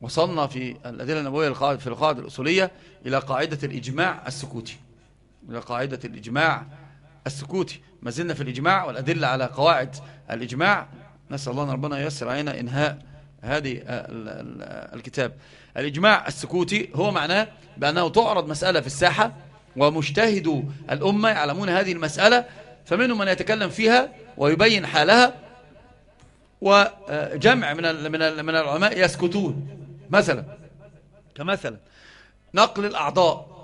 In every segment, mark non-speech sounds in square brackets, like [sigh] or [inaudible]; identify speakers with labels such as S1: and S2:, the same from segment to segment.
S1: وصلنا في الأدلة النبوية في القاعدة الأصولية إلى قاعدة الإجماع السكوتي. إلى قاعدة الإجماع السكوتي. ما زلنا في الإجماع والأدلة على قواعد الإجماع. نسأل الله أن ربنا ييسر علينا إنهاء هذه الكتاب. الإجماع السكوتي هو معناه بأنه تعرض مسألة في الساحة ومجتهدو الأمة يعلمون هذه المسألة فمنهم من يتكلم فيها ويبين حالها وجمع من من العلماء يسكتون. مثلا. كمثلا. نقل الأعضاء.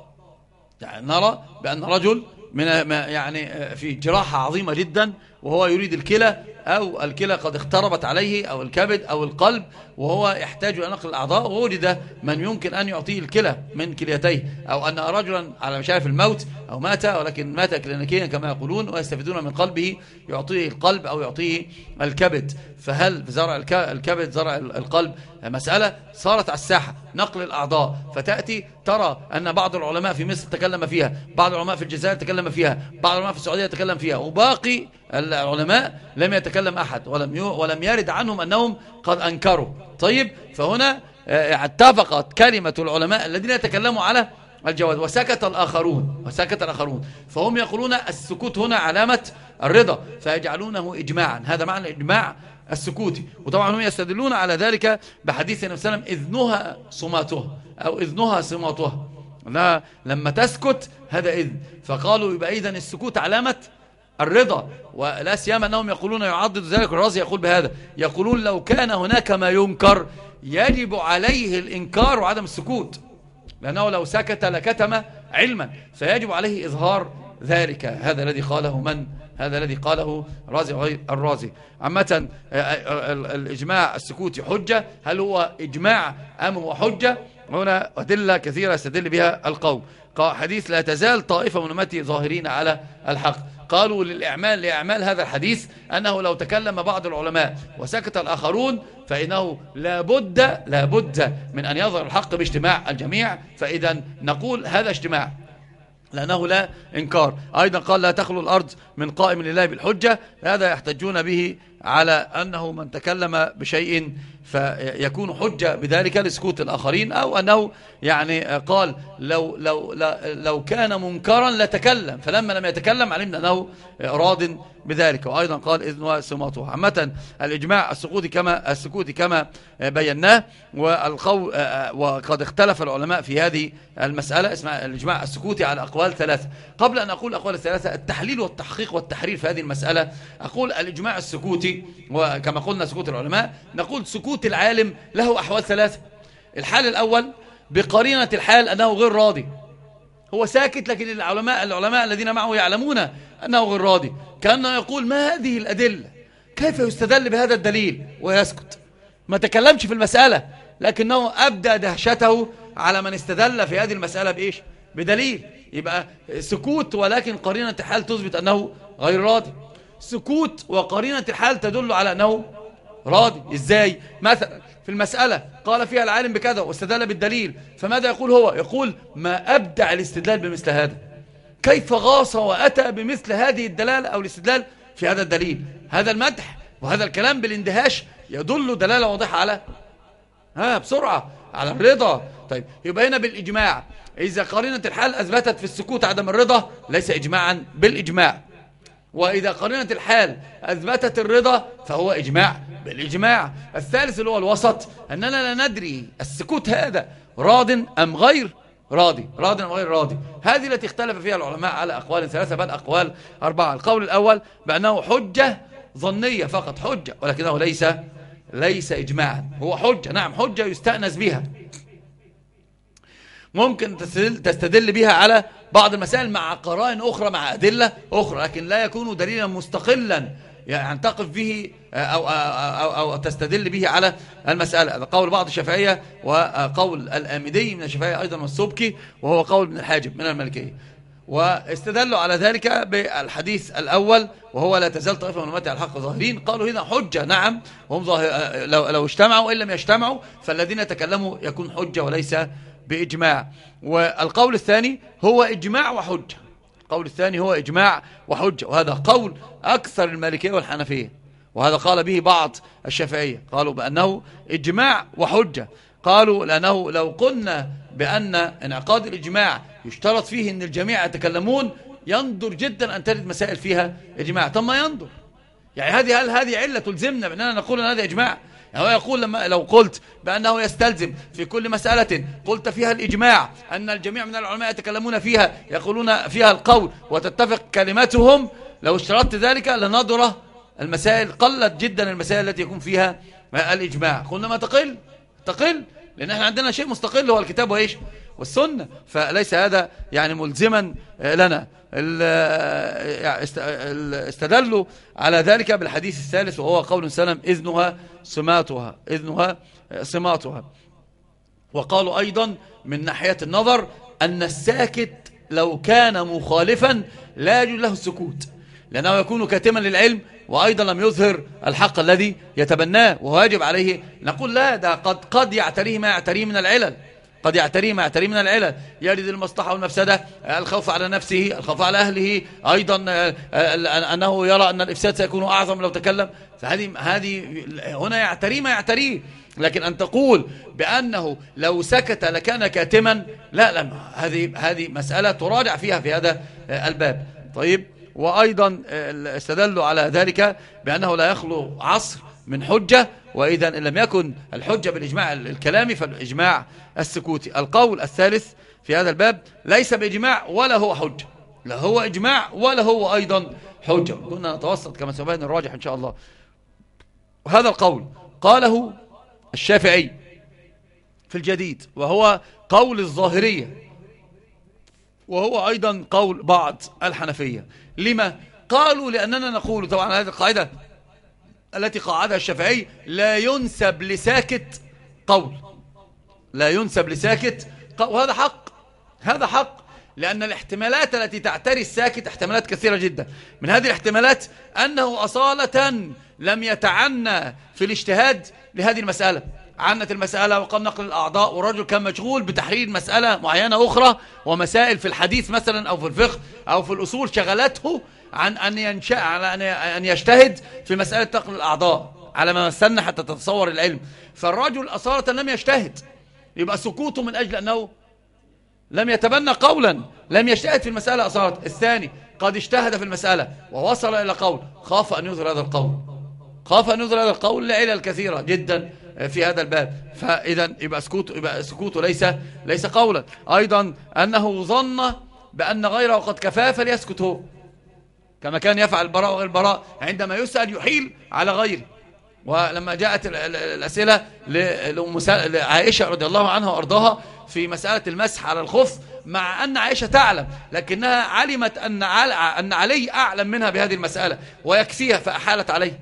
S1: يعني نرى بأن رجل من يعني في جراحة عظيمة جدا وهو يريد الكلى أو الكلى قد اختربت عليه أو الكبد أو القلب وهو يحتاج إلى نقل الأعضاء. ووجد من يمكن أن يعطيه الكلى من كليتيه أو أن رجلا على مشارف الموت أو مات ولكن مات كلينيكيا كما يقولون ويستفيدون من قلبه يعطيه القلب أو يعطيه الكبد. فهل زرع الكبد زرع القلب مسألة؟ صارت على الساحة نقل الأعضاء. فتأتي ترى أن بعض العلماء في مصر تكلم فيها بعض العلماء في الجزائر تكلم فيها بعض العلماء في السعودية تكلم فيها. وباقي العلماء لم يتكلم أحد ولم ولم يرد عنهم أنهم قد أنكروا. طيب فهنا آه، اتفقت كلمة العلماء الذين يتكلموا على الجواز وسكت الآخرون وسكت الآخرون. فهم يقولون السكوت هنا علامة الرضا فيجعلونه إجماعا. هذا معنى الإجماع السكوتي وطبعا هم يستدلون على ذلك بحديث النبي صلى الله عليه وسلم إذنها صماتها أو إذنها صماتها لا لما تسكت هذا إذن. فقالوا يبقى إذن السكوت علامة الرضا ولا سيما أنهم يقولون يعضد ذلك الرازي يقول بهذا يقولون لو كان هناك ما ينكر يجب عليه الإنكار وعدم السكوت لأنه لو سكت لكتم علما فيجب عليه إظهار ذلك. هذا الذي قاله من؟ هذا الذي قاله رازي غير الرازي. عامة آه، آه، الإجماع السكوتي حجة هل هو إجماع أم هو حجة؟ هنا أدلة كثيرة يستدل بها القوم حديث لا تزال طائفة من أمتي ظاهرين على الحق. قالوا للإعمال لإعمال هذا الحديث أنه لو تكلم بعض العلماء وسكت الآخرون فإنه لابد لابد من أن يظهر الحق باجتماع الجميع. فإذا نقول هذا اجتماع لأنه لا إنكار. أيضا قال لا تخلو الأرض من قائم لله بالحجة هذا يحتجون به على أنه من تكلم بشيء فيكون حجة بذلك لسكوت الآخرين أو أنه يعني قال لو, لو, لو كان منكرا لتكلم فلما لم يتكلم علمنا أنه راض بذلك. وأيضا قال إذن سماطه عامة الإجماع السكوتي كما السكوتي كما بيناه والقول وقد اختلف العلماء في هذه المسألة. اسمها الإجماع السكوتي على أقوال ثلاثة قبل أن أقول أقوال الثلاثة التحليل والتحقيق والتحرير في هذه المسألة أقول الإجماع السكوتي وكما قلنا سكوت العلماء نقول سكوت العالم له أحوال ثلاثة. الحال الأول بقرينة الحال أنه غير راضي. هو ساكت لكن العلماء العلماء الذين معه يعلمون أنه غير راضي. كأنه يقول ما هذه الأدلة؟ كيف يستدل بهذا الدليل ويسكت؟ ما تكلمش في المسألة لكنه أبدأ دهشته على من استدل في هذه المسألة بإيش؟ بدليل. يبقى سكوت ولكن قرينة الحال تثبت أنه غير راضي. سكوت وقرينة الحال تدل على أنه راضي. إزاي؟ مثلا في المسألة قال فيها العالم بكذا واستدل بالدليل فماذا يقول هو؟ يقول ما أبدع الاستدلال بمثل هذا. كيف غاص وأتى بمثل هذه الدلالة أو الاستدلال في هذا الدليل؟ هذا المدح وهذا الكلام بالإندهاش يدل دلالة واضحة على ها بسرعة على الرضا. طيب يبقى هنا بالإجماع. إذا قرينة الحال أثبتت في السكوت عدم الرضا ليس إجماعا بالإجماع. وإذا قرينة الحال أثبتت الرضا فهو إجماع بالإجماع. الثالث اللي هو الوسط أننا لا ندري السكوت هذا راض أم غير راضي؟ راض أم غير راضي؟ هذه التي اختلف فيها العلماء على أقوال ثلاثة بل أقوال أربعة. القول الأول بأنه حجة ظنية فقط حجة ولكنه ليس ليس إجماعا. هو حجة نعم حجة يستأنس بها. ممكن تستدل بها على بعض المسائل مع قرائن أخرى مع أدلة أخرى لكن لا يكون دليلا مستقلا يعني تقف به أو, أو, أو, أو تستدل به على المسألة. هذا قول بعض الشافعية وقول الآمدي من الشافعية أيضا والسبكي وهو قول ابن الحاجب من الملكية. واستدلوا على ذلك بالحديث الأول وهو لا تزال طائفة من أمتي على الحق ظاهرين. قالوا هنا حجة نعم هم ظاهر لو, لو اجتمعوا وإن لم يجتمعوا فالذين تكلموا يكون حجة وليس بإجماع. والقول الثاني هو إجماع وحجة القول الثاني هو إجماع وحجة وهذا قول أكثر المالكية والحنفية. وهذا قال به بعض الشافعية. قالوا بأنه إجماع وحجة قالوا لأنه لو قلنا بأن انعقاد الإجماع يشترط فيه أن الجميع يتكلمون يندر جدا أن ترد مسائل فيها إجماع. ثم يندر؟ يعني هذه هل هذه علة تلزمنا بأننا نقول أن هذا إجماع؟ هو يقول لما لو قلت بأنه يستلزم في كل مسألة قلت فيها الإجماع أن الجميع من العلماء يتكلمون فيها يقولون فيها القول وتتفق كلماتهم لو اشترطت ذلك لنظرة المسائل قلت جدا المسائل التي يكون فيها الإجماع. قلنا ما تقل؟ تقل لأن إحنا عندنا شيء مستقل هو الكتاب وإيش؟ والسنة. فليس هذا يعني ملزما لنا. استدلوا على ذلك بالحديث الثالث وهو قول سلم إذنها سماتها إذنها سماتها. وقالوا أيضا من ناحية النظر أن الساكت لو كان مخالفا لا يجوز له السكوت لأنه يكون كاتما للعلم وأيضا لم يظهر الحق الذي يتبناه وهو يجب عليه. نقول لا ده قد, قد يعتريه ما يعتريه من العلل. قد يعتريه ما يعتريه من العلل. يرد المصلحة والمفسدة الخوف على نفسه الخوف على أهله. أيضا آه، آه، أنه يرى أن الإفساد سيكون أعظم لو تكلم. فهذه هذه هنا يعتريه ما يعتريه لكن أن تقول بأنه لو سكت لكان كاتما لا لا هذه هذه مسألة تراجع فيها في هذا آه، الباب. طيب وأيضا استدلوا على ذلك بأنه لا يخلو عصر من حجة وإذا إن لم يكن الحجة بالإجماع الكلامي فالإجماع السكوتي. القول الثالث في هذا الباب ليس بإجماع ولا هو حجة لا هو إجماع ولا هو أيضا حجة. كنا نتوسط كما سبين الراجح إن شاء الله. وهذا القول قاله الشافعي في الجديد وهو قول الظاهرية. وهو أيضا قول بعض الحنفية. لما؟ قالوا لأننا نقول طبعا هذه القاعدة التي قاعدها الشافعي لا ينسب لساكت قول. لا ينسب لساكت وهذا حق. هذا حق. لأن الاحتمالات التي تعتري الساكت احتمالات كثيرة جدا. من هذه الاحتمالات أنه أصالة لم يتعنى في الاجتهاد لهذه المسألة. عنت المسألة وقال نقل الأعضاء والرجل كان مشغول بتحرير مسألة معينة أخرى ومسائل في الحديث مثلا أو في الفقه أو في الأصول شغلته عن أن, ينشأ على أن يجتهد في مسألة نقل الأعضاء على ما مثلنا حتى تتصور العلم. فالرجل أصالة لم يجتهد. يبقى سكوته من أجل أنه لم يتبنى قولا لم يجتهد في المسألة أصالة الثاني قد اجتهد في المسألة ووصل إلى قول خاف أن يظهر هذا القول. خاف أن يظهر هذا القول لعلل كثيرة جدا. في هذا الباب. فإذا يبقى سكوته, يبقى سكوته ليس, ليس قولا. أيضا أنه ظن بأن غيره قد كفاه فليسكت هو كما كان يفعل البراء وغير البراء عندما يسأل يحيل على غيره. ولما جاءت الأسئلة لعائشة رضي الله عنها وأرضاها في مسألة المسح على الخف مع أن عائشة تعلم لكنها علمت أن علي أعلم منها بهذه المسألة ويكفيها فأحالت عليه.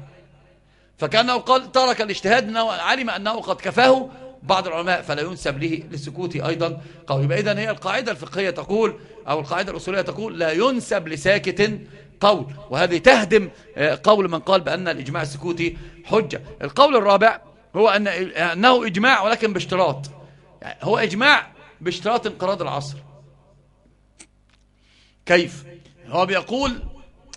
S1: فكأنه قال ترك الاجتهاد أنه علم أنه قد كفاه بعض العلماء فلا ينسب له للسكوت أيضا. قول يبقى إذن هي القاعدة الفقهية تقول أو القاعدة الأصولية تقول لا ينسب لساكت قول وهذه تهدم آه، قول من قال بأن الإجماع السكوتي حجة. القول الرابع هو أن أنه إجماع ولكن باشتراط. يعني هو إجماع باشتراط انقراض العصر. كيف؟ هو بيقول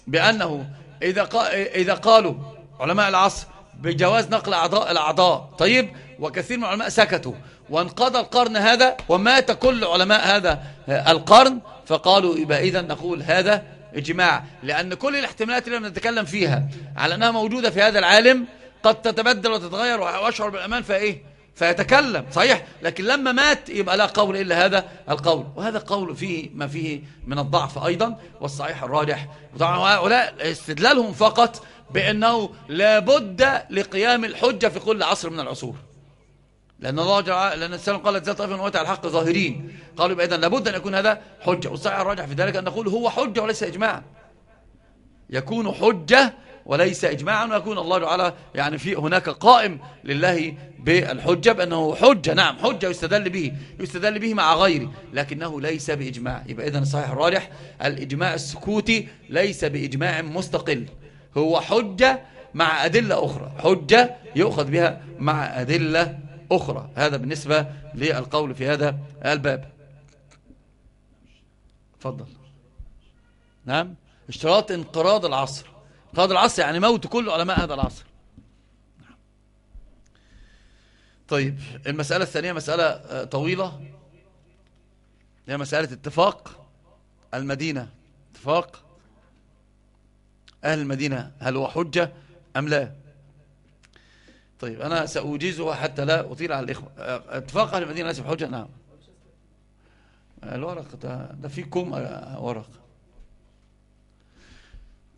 S1: بأنه إذا, إذا قالوا علماء العصر بجواز نقل أعضاء الأعضاء. طيب وكثير من العلماء سكتوا. وانقضى القرن هذا ومات كل علماء هذا القرن. فقالوا يبقى إذا نقول هذا إجماع لأن كل الاحتمالات اللي نتكلم فيها على أنها موجودة في هذا العالم قد تتبدل وتتغير ويشعر بالأمان فإيه؟ فيتكلم. صحيح لكن لما مات يبقى لا قول إلا هذا القول. وهذا قول فيه ما فيه من الضعف أيضا والصحيح الراجح. وطبعا هؤلاء استدلالهم فقط بأنه لابد لقيام الحجة في كل عصر من العصور. لأن الله جل لأن السلام قال ذات طائفة من الحق ظاهرين. قالوا إذن لابد أن يكون هذا حجة. والصحيح الراجح في ذلك أن نقول هو حجة وليس إجماع. يكون حجة وليس إجماعا ويكون الله تعالى يعني في هناك قائم لله بالحجة بأنه حجة. نعم حجة يستدل به يستدل به مع غيره لكنه ليس بإجماع. يبقى إذن الصحيح الراجح الإجماع السكوتي ليس بإجماع مستقل. هو حجة مع أدلة أخرى. حجة يؤخذ بها مع أدلة أخرى. هذا بالنسبة للقول في هذا الباب. تفضل. نعم. اشتراط انقراض العصر. انقراض العصر يعني موت كل علماء هذا العصر. طيب المسألة الثانية مسألة آه، طويلة. هي مسألة اتفاق المدينة. اتفاق أهل المدينة هل هو حجة أم لا؟ طيب أنا سأوجزها حتى لا أطيل على الإخوة. اتفاق أهل المدينة ليس بحجة؟ نعم. الورق ده, ده آه، ورق.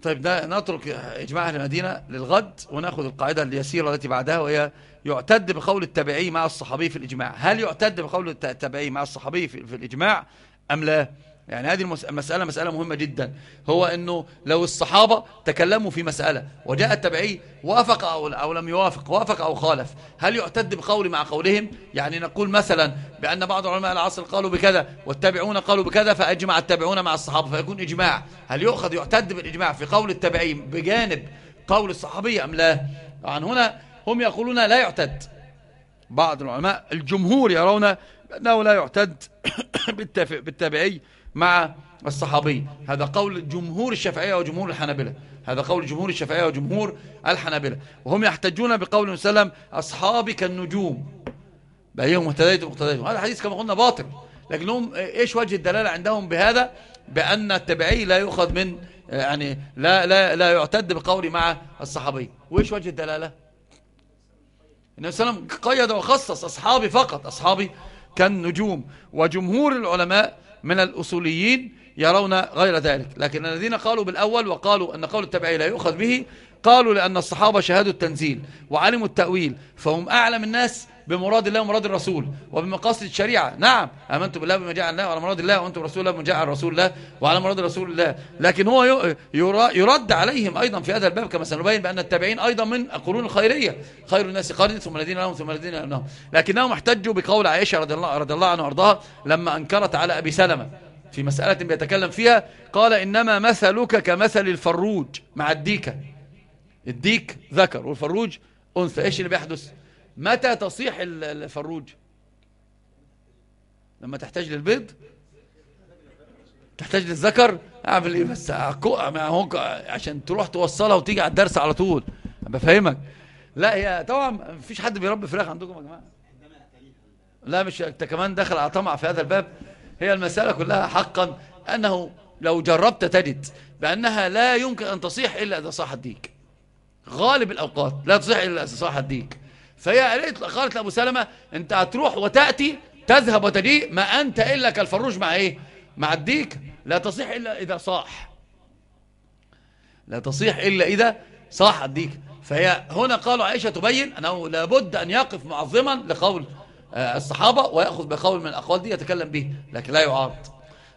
S1: طيب ده نترك إجماع أهل المدينة للغد ونأخذ القاعدة اليسيرة التي بعدها وهي يعتد بقول التابعي مع الصحابي في الإجماع. هل يعتد بقول التابعي مع الصحابي في الإجماع أم لا؟ يعني هذه المسألة مسألة مهمة جدا. هو أنه لو الصحابة تكلموا في مسألة وجاء التابعي وافق أو, أو لم يوافق وافق أو خالف هل يعتد بقول مع قولهم؟ يعني نقول مثلا بأن بعض علماء العصر قالوا بكذا والتابعون قالوا بكذا فأجمع التابعون مع الصحابة فيكون إجماع. هل يؤخذ يعتد بالإجماع في قول التابعي بجانب قول الصحابي أم لا؟ عن هنا هم يقولون لا يعتد. بعض العلماء الجمهور يرون أنه لا يعتد [coughs] بالتابعي مع الصحابي. هذا قول جمهور الشافعية وجمهور الحنابلة. هذا قول جمهور الشافعية وجمهور الحنابلة. وهم يحتجون بقول وسلم أصحابي كالنجوم بأيهم اهتديت واقتديتم هذا الحديث كما قلنا باطل. لكنهم إيش وجه الدلالة عندهم بهذا؟ بأن التبعي لا يؤخذ من يعني لا لا لا يعتد بقول مع الصحابي. وإيش وجه الدلالة؟ النبي صلى الله عليه وسلم قيد وخصص أصحابي فقط أصحابي كالنجوم. وجمهور العلماء من الأصوليين يرون غير ذلك. لكن الذين قالوا بالأول وقالوا أن قول التبعي لا يؤخذ به قالوا لأن الصحابة شهدوا التنزيل وعلموا التأويل فهم أعلم الناس بمراد الله ومراد الرسول وبمقاصد الشريعة. نعم. آمنت بالله بما جاء الله وعلى مراد الله وأنتم رسول الله بما جاء رسول الله وعلى مراد رسول الله. لكن هو يرد عليهم أيضا في هذا الباب كما سنبين بأن التابعين أيضا من القرون الخيرية. خير الناس قرن ثم الذين لهم ثم الذين لهم. لكنهم احتجوا بقول عائشة رضي الله, رضي الله عنها وأرضاها لما أنكرت على أبي سلمة في مسألة بيتكلم فيها. قال إنما مثلك كمثل الفروج مع الديكة الديك ذكر والفروج أنثى. إيش اللي بيحدث؟ متى تصيح الفروج؟ لما تحتاج للبيض؟ تحتاج للذكر؟ أعمل إيه بس؟ عشان تروح توصلها وتيجي على الدرس على طول. بفهمك. لا هي طبعا مفيش حد بيربي فراخ عندكم يا جماعة. لا مش أنت كمان داخل على طمع في هذا الباب. هي المسألة كلها حقا أنه لو جربت تجد بأنها لا يمكن أن تصيح إلا إذا صاح الديك غالب الأوقات لا تصيح إلا إذا صاح الديك فهي قالت قالت لأبو سلمة أنت هتروح وتأتي تذهب وتجيء ما أنت إلا كالفروج مع إيه؟ مع الديك. لا تصيح إلا إذا صاح. لا تصيح إلا إذا صاح الديك. فهي هنا قالوا عائشة تبين أنه لابد أن يقف معظما لقول آه، الصحابة ويأخذ بقول من الأقوال دي يتكلم به لكن لا يعارض.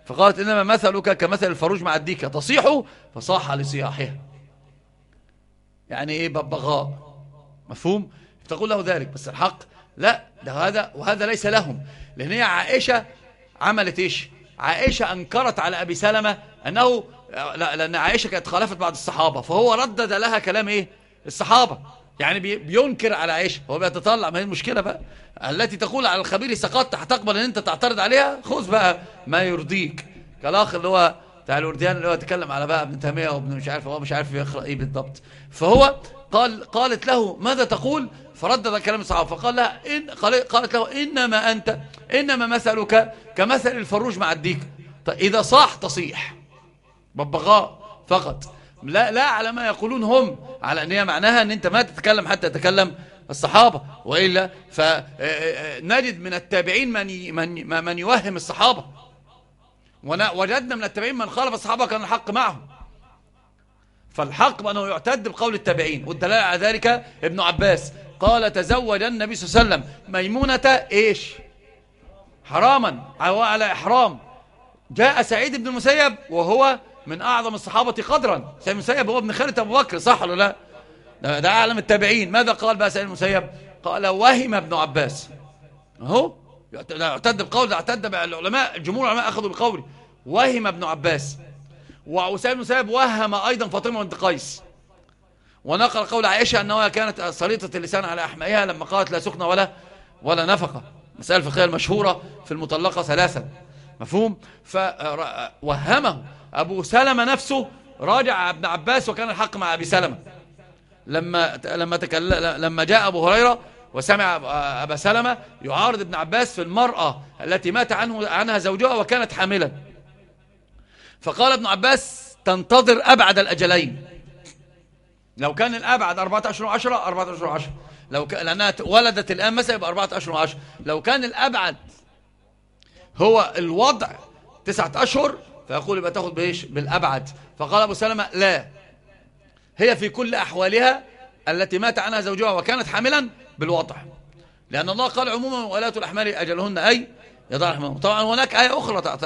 S1: فقالت إنما مثلك كمثل الفروج مع الديكة تصيح فصاح لصياحها. يعني إيه؟ ببغاء. مفهوم؟ تقول له ذلك بس الحق لا ده هذا وهذا ليس لهم. لأن هي عائشة عملت إيش؟ عائشة أنكرت على أبي سلمة أنه لأن عائشة كانت خالفت بعض الصحابة فهو ردد لها كلام إيه؟ الصحابة. يعني بينكر على عائشة هو بيتطلع ما هي المشكلة بقى. التي تقول على الخبير سقطت هتقبل إن أنت تعترض عليها؟ خذ بقى ما يرضيك. كالأخ اللي هو بتاع الورديان اللي هو تكلم على بقى ابن تيمية وابن مش عارف هو مش عارف يقرأ إيه بالضبط. فهو قال قالت له ماذا تقول؟ فردد كلام الصحابة فقال لها إن قالت له إنما أنت إنما مثلك كمثل الفروج مع الديك. طيب إذا صاح تصيح. ببغاء فقط. لا لا على ما يقولون هم على أن هي معناها أن أنت ما تتكلم حتى يتكلم الصحابة. وإلا فنجد من التابعين من من من يوهم الصحابة. وجدنا من التابعين من خالف الصحابة كان الحق معهم. فالحق بأنه يعتد بقول التابعين والدلالة على ذلك ابن عباس. قال تزوج النبي صلى الله عليه وسلم. ميمونة إيش؟ حراما على إحرام. جاء سعيد بن المسيب وهو من أعظم الصحابة قدرا. سعيد بن المسيب هو ابن خالد أبو بكر صح ولا لا؟ ده, ده أعلم التابعين. ماذا قال بقى سعيد بن المسيب؟ قال وهم ابن عباس. أهو اعتد بقول اعتد العلماء جمهور العلماء أخذوا بقول وهم ابن عباس. بن المسيب وهم أيضا فاطمة بنت قيس. ونقل قول عائشة أنها كانت سليطة اللسان على أحمائها لما قالت لا سخنة ولا ولا نفقة. مسألة الفقهية المشهورة في المطلقة ثلاثا. مفهوم؟ فوهمه أبو سلمة نفسه راجع ابن عباس وكان الحق مع أبي سلمة. لما لما تكلم لما جاء أبو هريرة وسمع أبا سلمة يعارض ابن عباس في المرأة التي مات عنه عنها زوجها وكانت حاملا. فقال ابن عباس تنتظر أبعد الأجلين. لو كان الأبعد أربعة أشهر وعشرة أربعة أشهر وعشرة. لو كان لأنها ولدت الآن مثلا يبقى أربعة أشهر وعشرة. لو كان الأبعد هو الوضع تسعة أشهر فيقول يبقى تاخد بإيش؟ بالأبعد. فقال أبو سلمة لا. هي في كل أحوالها التي مات عنها زوجها وكانت حاملا بالوضع. لأن الله قال عموما ولاة الأحمال أجلهن أي يضع طبعا هناك آية أخرى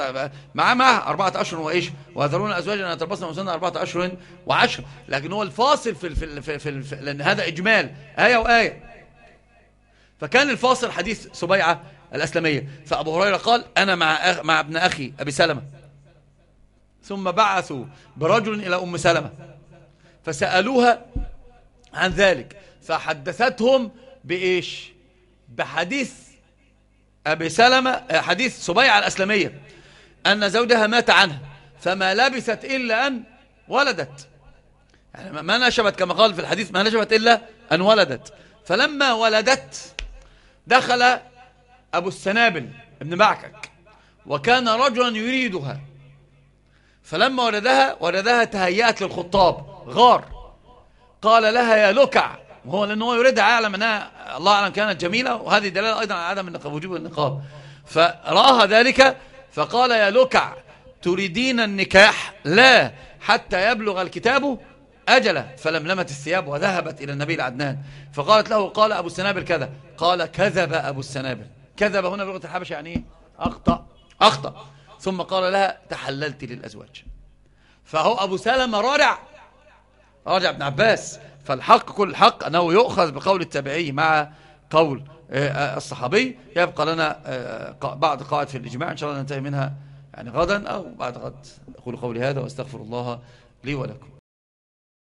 S1: مع مع أربعة أشهر وإيش؟ ويذرون أزواجا يتربصن وسنة أربعة أشهر وعشر. لكن هو الفاصل في, في, في, في, في لأن هذا إجمال. آية وآية. فكان الفاصل حديث سبيعة الأسلمية. فأبو هريرة قال أنا مع, أخ مع ابن أخي أبي سلمة. ثم بعثوا برجل إلى أم سلمة. فسألوها عن ذلك. فحدثتهم بإيش؟ بحديث أبي سلمة حديث سبيعة الأسلمية أن زوجها مات عنها فما لبثت إلا أن ولدت. يعني ما نشبت كما قال في الحديث ما نشبت إلا أن ولدت. فلما ولدت دخل أبو السنابل ابن معكك وكان رجلا يريدها. فلما ولدها ولدها تهيأت للخطاب غار. قال لها يا لكع وهو لأنه يريدها يعلم أنها الله أعلم كانت جميلة وهذه دلالة أيضا على عدم وجوب النقاب. فرآها ذلك فقال يا لكع تريدين النكاح؟ لا حتى يبلغ الكتاب أجله. فلملمت الثياب وذهبت إلى النبي العدنان. فقالت له قال أبو السنابل كذا. قال كذب أبو السنابل. كذب هنا بلغة الحبش يعني إيه؟ أخطأ. أخطأ. ثم قال لها تحللت للأزواج. فهو أبو سلمة رارع. رارع ابن عباس. فالحق كل الحق أنه يؤخذ بقول التابعي مع قول آه، آه، الصحابي. يبقى لنا آه، بعض قواعد في الإجماع إن شاء الله ننتهي منها يعني غدا أو بعد غد. أقول قولي هذا وأستغفر الله لي ولكم.